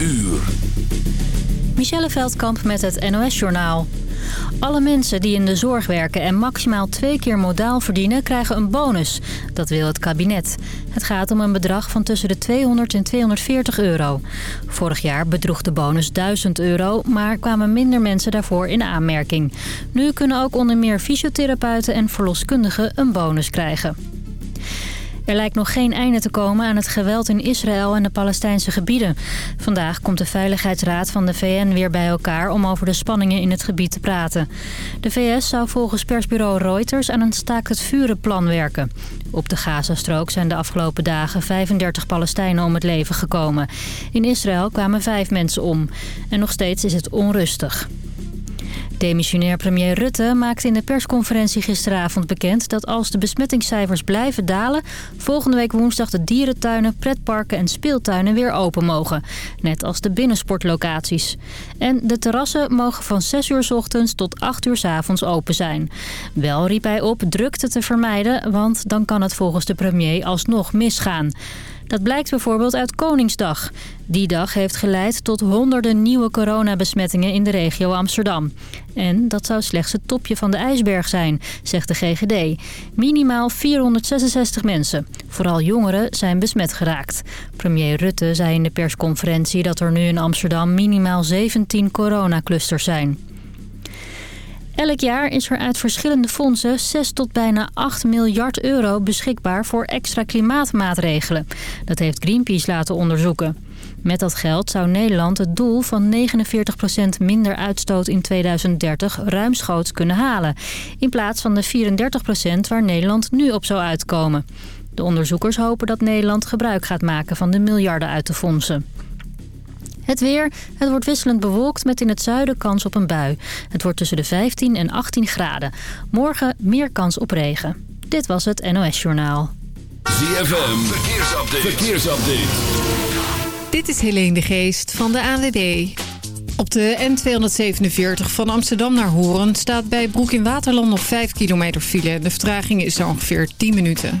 uur. Michelle Veldkamp met het NOS-journaal. Alle mensen die in de zorg werken en maximaal twee keer modaal verdienen... krijgen een bonus. Dat wil het kabinet. Het gaat om een bedrag van tussen de 200 en 240 euro. Vorig jaar bedroeg de bonus 1000 euro... maar kwamen minder mensen daarvoor in aanmerking. Nu kunnen ook onder meer fysiotherapeuten en verloskundigen een bonus krijgen. Er lijkt nog geen einde te komen aan het geweld in Israël en de Palestijnse gebieden. Vandaag komt de Veiligheidsraad van de VN weer bij elkaar om over de spanningen in het gebied te praten. De VS zou volgens persbureau Reuters aan een staakt het vurenplan werken. Op de Gazastrook zijn de afgelopen dagen 35 Palestijnen om het leven gekomen. In Israël kwamen vijf mensen om. En nog steeds is het onrustig. Demissionair premier Rutte maakte in de persconferentie gisteravond bekend... dat als de besmettingscijfers blijven dalen... volgende week woensdag de dierentuinen, pretparken en speeltuinen weer open mogen. Net als de binnensportlocaties. En de terrassen mogen van 6 uur s ochtends tot 8 uur s avonds open zijn. Wel riep hij op drukte te vermijden... want dan kan het volgens de premier alsnog misgaan. Dat blijkt bijvoorbeeld uit Koningsdag. Die dag heeft geleid tot honderden nieuwe coronabesmettingen in de regio Amsterdam. En dat zou slechts het topje van de ijsberg zijn, zegt de GGD. Minimaal 466 mensen. Vooral jongeren zijn besmet geraakt. Premier Rutte zei in de persconferentie dat er nu in Amsterdam minimaal 17 coronaclusters zijn. Elk jaar is er uit verschillende fondsen 6 tot bijna 8 miljard euro beschikbaar voor extra klimaatmaatregelen. Dat heeft Greenpeace laten onderzoeken. Met dat geld zou Nederland het doel van 49% minder uitstoot in 2030 ruimschoots kunnen halen. In plaats van de 34% waar Nederland nu op zou uitkomen. De onderzoekers hopen dat Nederland gebruik gaat maken van de miljarden uit de fondsen. Het weer. Het wordt wisselend bewolkt met in het zuiden kans op een bui. Het wordt tussen de 15 en 18 graden. Morgen meer kans op regen. Dit was het NOS Journaal. ZFM. Verkeersupdate. Verkeersupdate. Dit is Helene de Geest van de ANWB. Op de N247 van Amsterdam naar Horen staat bij Broek in Waterland nog 5 kilometer file. De vertraging is zo ongeveer 10 minuten.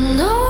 know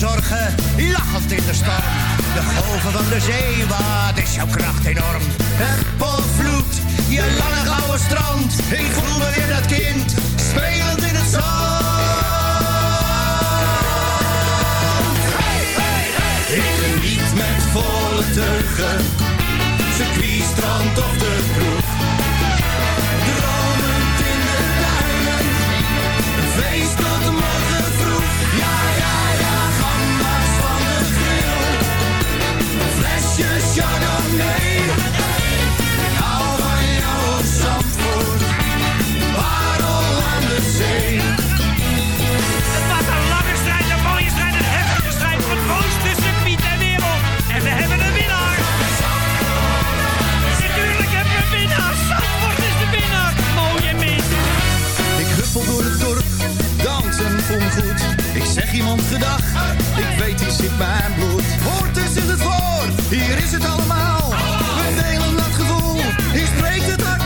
lachend in de storm. De golven van de zee, wat is jouw kracht enorm. Het volvloed, je lange gouden strand. Ik voel me weer dat kind, spelend in het zand. Ik geniet met volle teugen, circuit, strand of de kroeg. Dromend in de duinen, een feest tot morgen Ik hou van jou, oh Zandvoort. Parel aan de zee. Het was een lange strijd, een mooie strijd, een heftige strijd voor het mooiste circuit ter wereld. En we hebben een winnaar. Natuurlijk hebben we een winnaar. Zandvoort is de winnaar. Mooie mis. Ik huppel door het dorp, dansen voel me goed. Ik zeg iemand gedag, ik weet hier zit mijn bloed. Hoort is in het voor, hier is het allemaal. We delen dat gevoel, hier spreekt het uit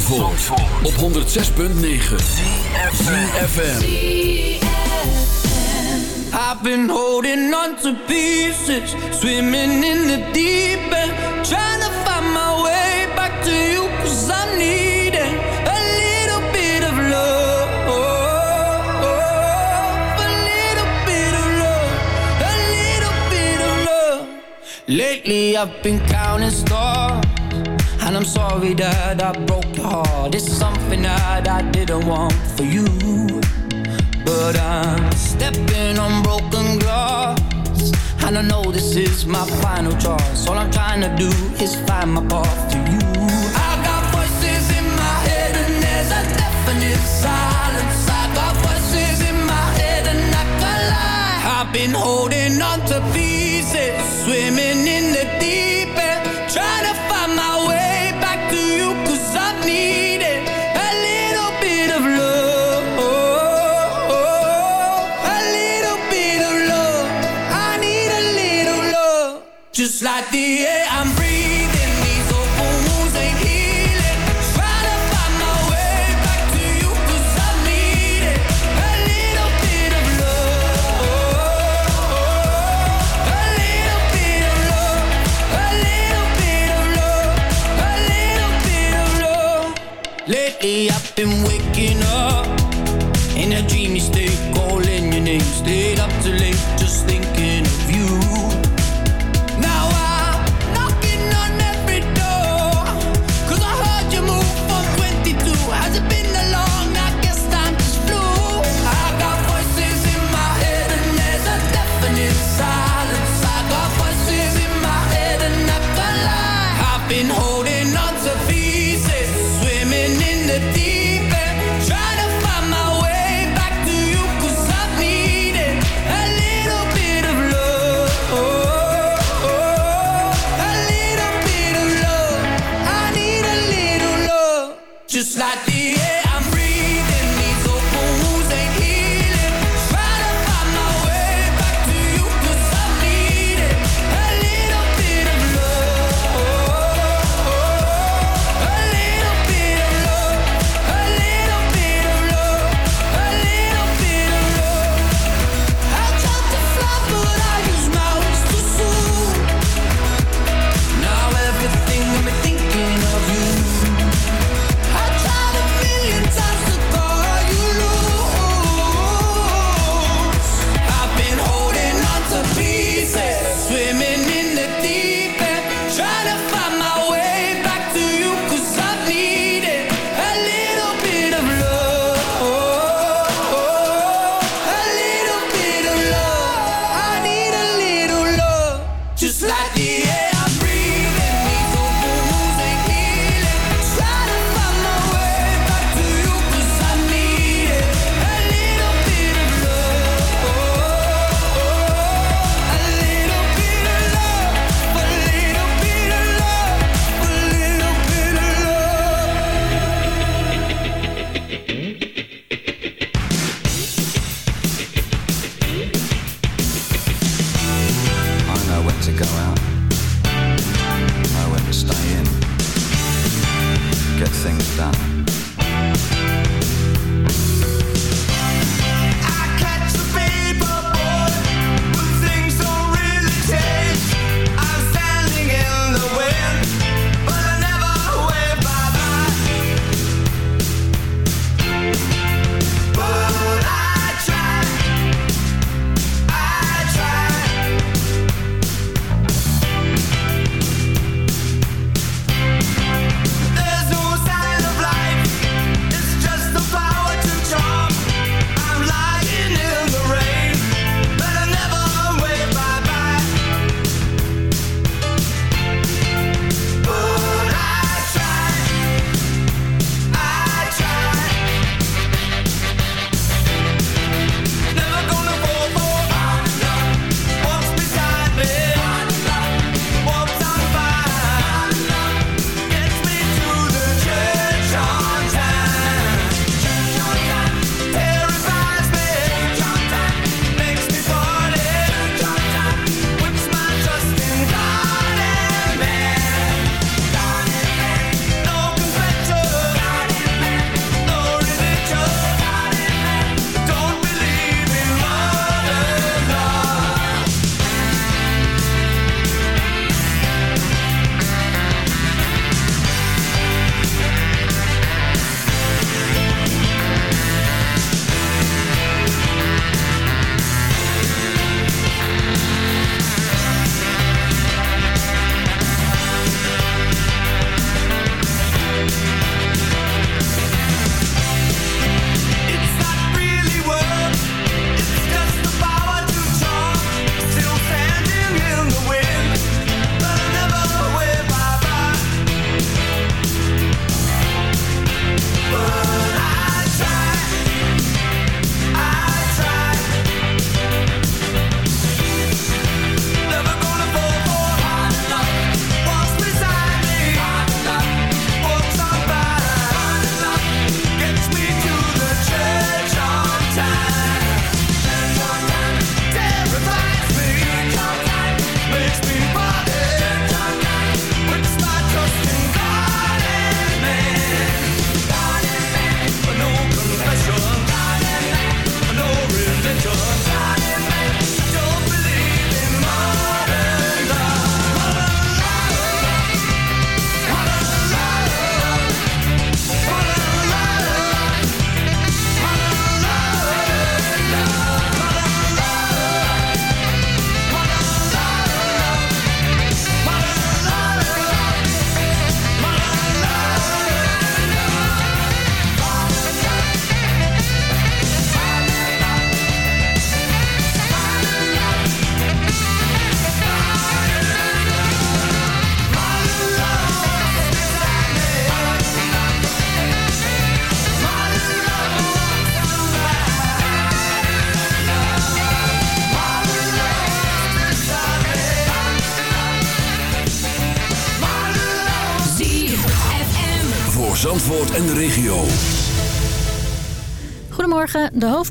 Zandvoort, Zandvoort. op 106.9 ZFM I've been holding on to pieces Swimming in the deep end Trying to find my way back to you Cause I'm needing a little bit of love A little bit of love A little bit of love. Lately I've been counting stars And I'm sorry that I broke this is something that I didn't want for you. But I'm stepping on broken glass. And I know this is my final choice. All I'm trying to do is find my path to you. I got voices in my head and there's a definite silence. I got voices in my head and I can lie. I've been holding on to pieces Swimming in the deep end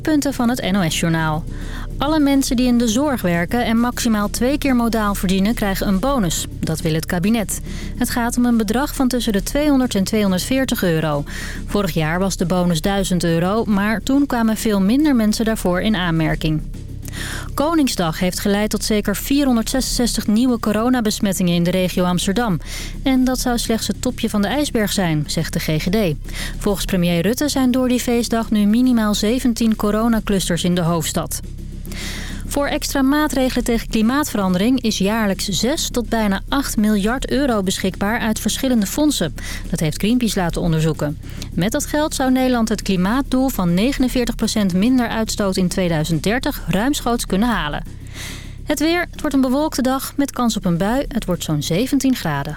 hoofdpunten van het NOS-journaal. Alle mensen die in de zorg werken en maximaal twee keer modaal verdienen... krijgen een bonus. Dat wil het kabinet. Het gaat om een bedrag van tussen de 200 en 240 euro. Vorig jaar was de bonus 1000 euro... maar toen kwamen veel minder mensen daarvoor in aanmerking. Koningsdag heeft geleid tot zeker 466 nieuwe coronabesmettingen in de regio Amsterdam. En dat zou slechts het topje van de ijsberg zijn, zegt de GGD. Volgens premier Rutte zijn door die feestdag nu minimaal 17 coronaclusters in de hoofdstad. Voor extra maatregelen tegen klimaatverandering is jaarlijks 6 tot bijna 8 miljard euro beschikbaar uit verschillende fondsen. Dat heeft Greenpeace laten onderzoeken. Met dat geld zou Nederland het klimaatdoel van 49% minder uitstoot in 2030 ruimschoots kunnen halen. Het weer, het wordt een bewolkte dag met kans op een bui. Het wordt zo'n 17 graden.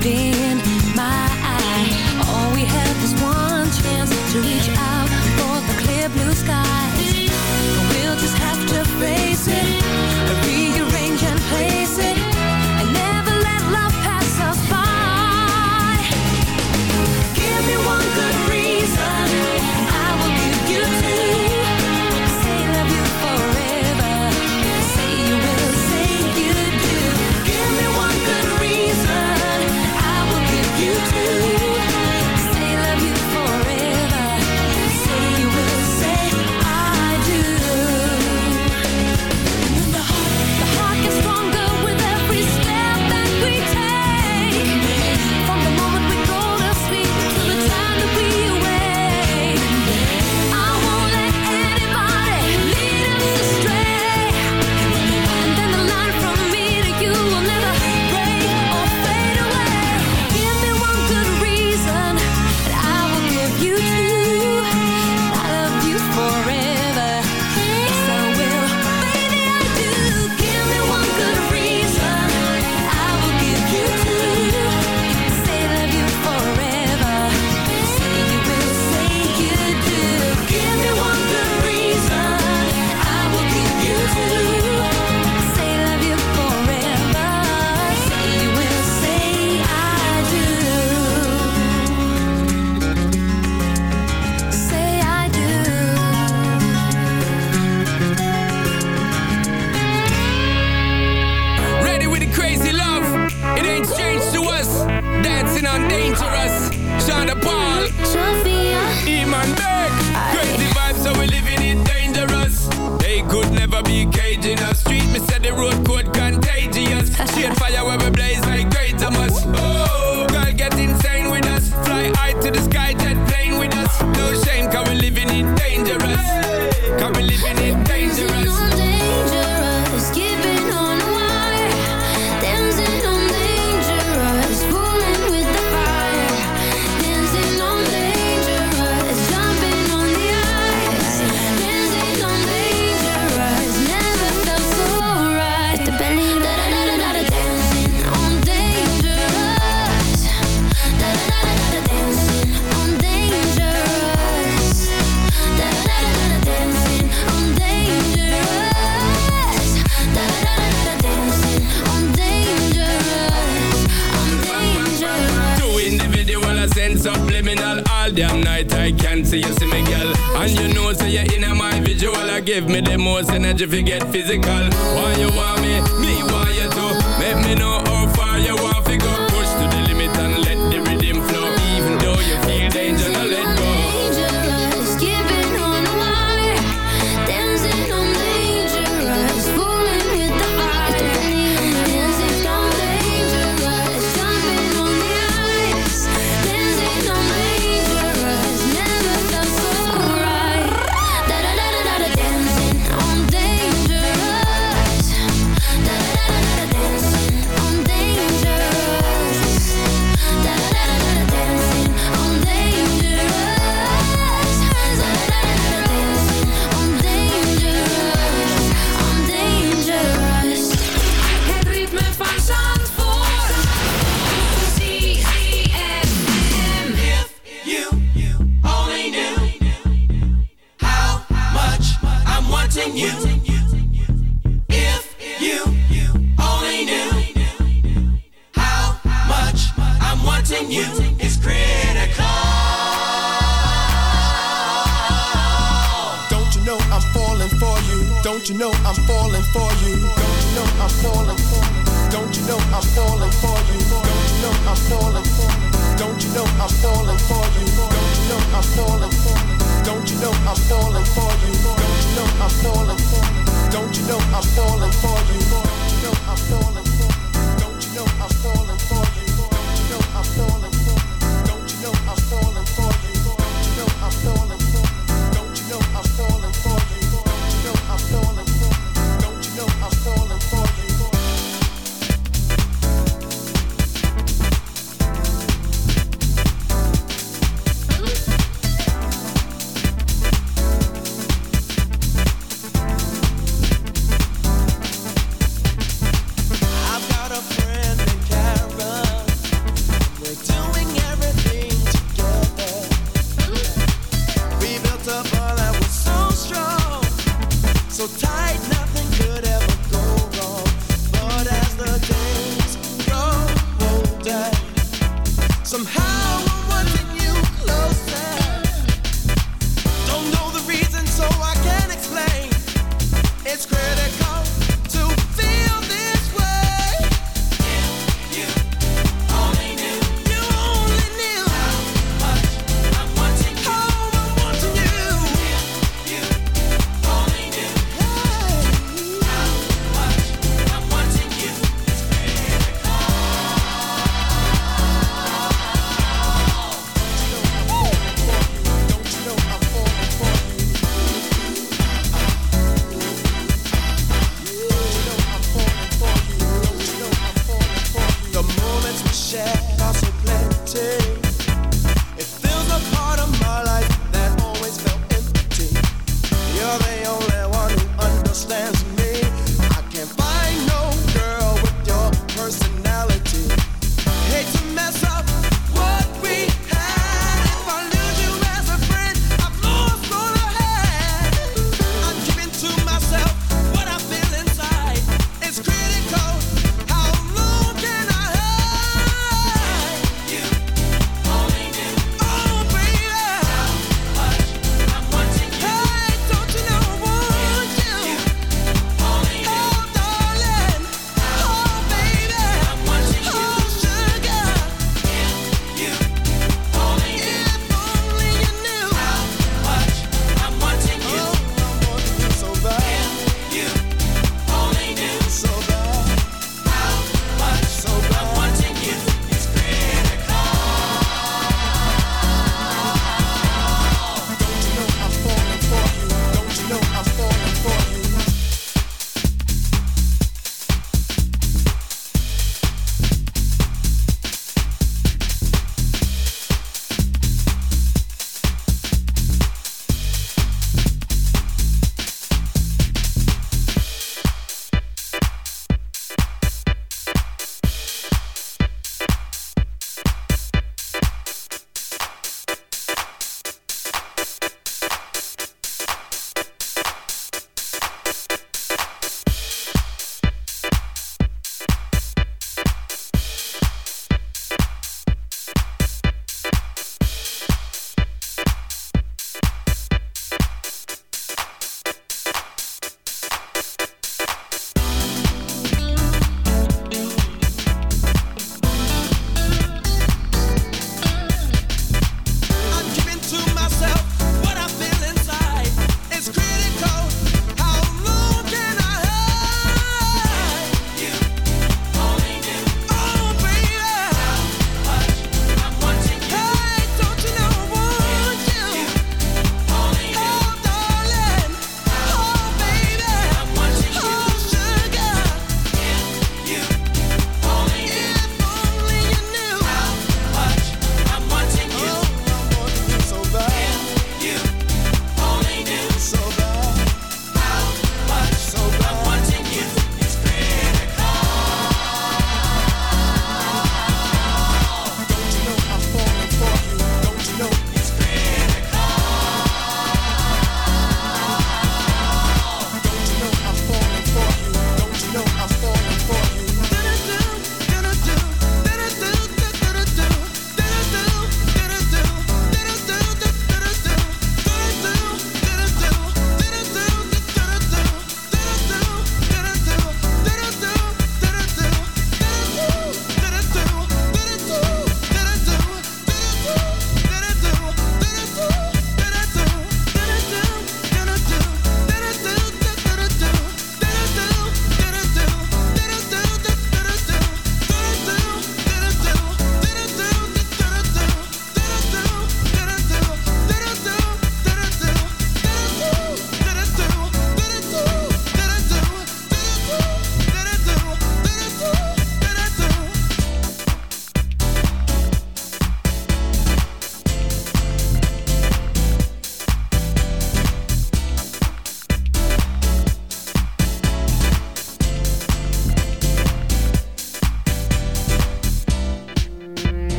crowded Almost energy, if you get physical. Why you want me, me want you too Make me know how far you want to go.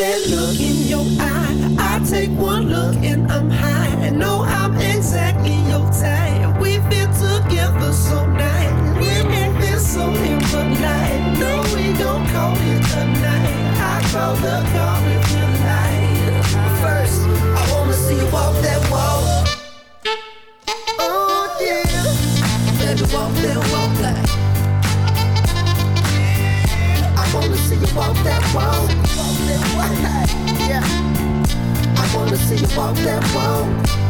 that look in your eye. I take one look and I'm high. And know I'm exactly your type. We fit together so nice. We ain't been so impolite. No, we gon' call it a. I call the car see you walk that walk.